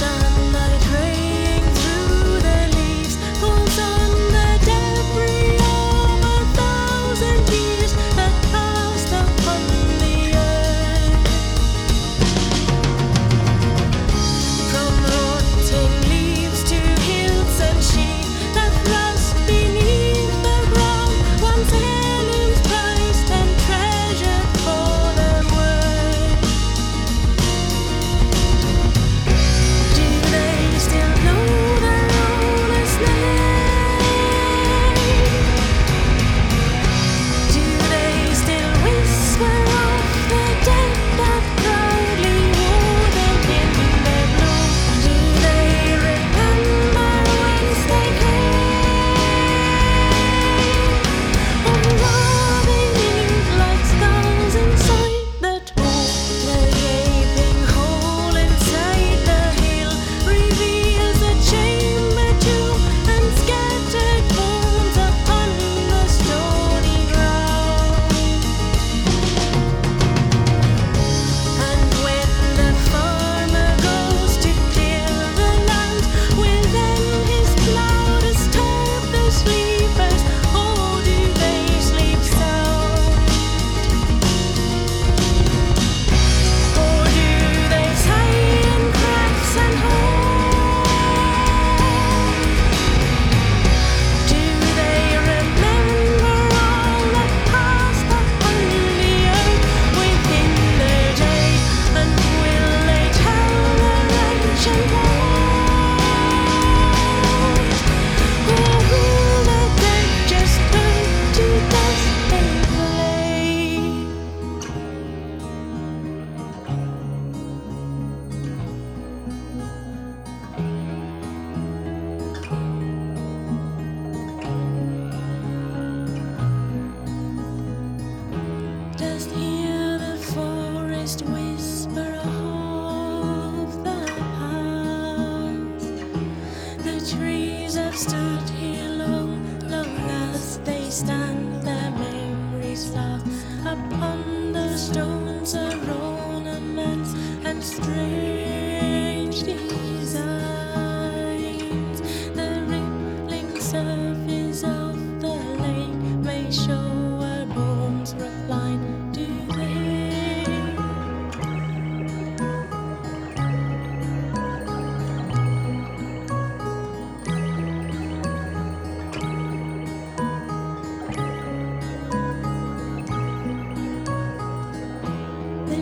sun.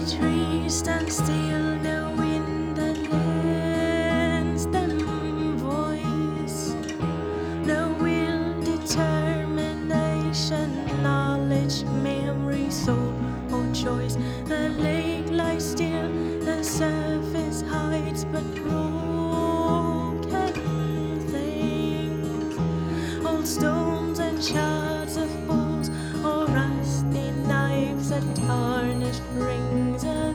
trees stand still, No wind that lends them voice. The will, determination, knowledge, memory, soul, or choice. The lake lies still, the surface hides but broken things. Old stories. tarnished rings of